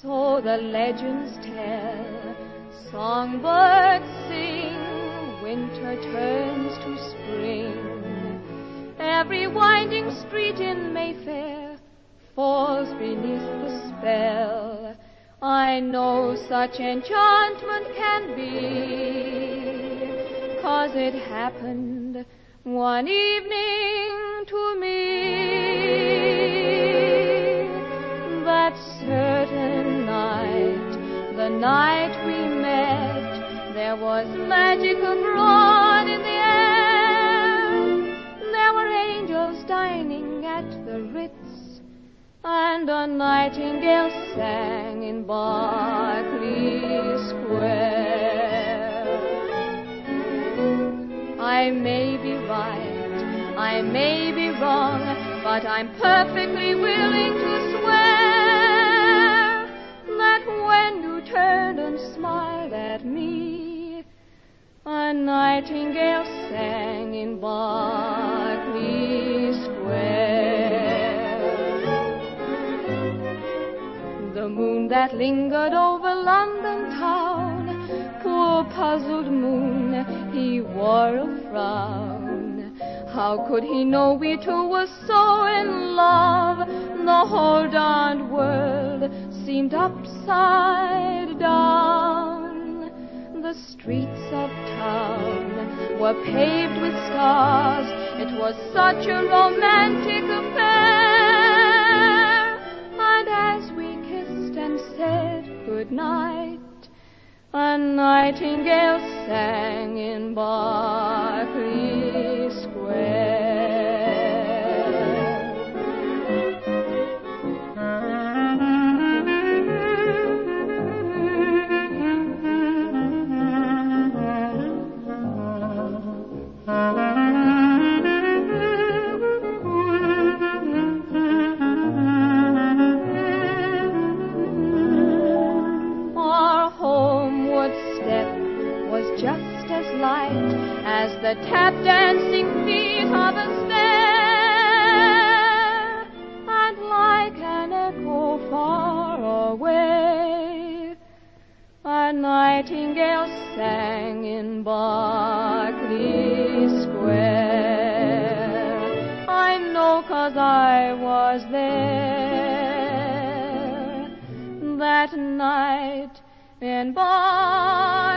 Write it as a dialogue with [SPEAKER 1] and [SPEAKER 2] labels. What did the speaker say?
[SPEAKER 1] so the legends tell. Songbirds sing, winter turns to spring. Every winding street in Mayfair falls beneath the spell. I know such enchantment can be, cause it happened one evening to me. Night, we met, there was magic abroad in the air. There were angels dining at the Ritz, and a nightingale sang in Berkeley Square. I may be right, I may be wrong, but I'm perfectly willing to swear nightingale sang in Berkeley Square. The moon that lingered over London town, poor puzzled moon, he wore a frown. How could he know we two were so in love? The whole darned world seemed upside down. The streets of town were paved with stars. It was such a romantic affair. And as we kissed and said goodnight, a nightingale sang in Berkeley nightingale sang in Berkeley 'cause I was there that night in Berkeley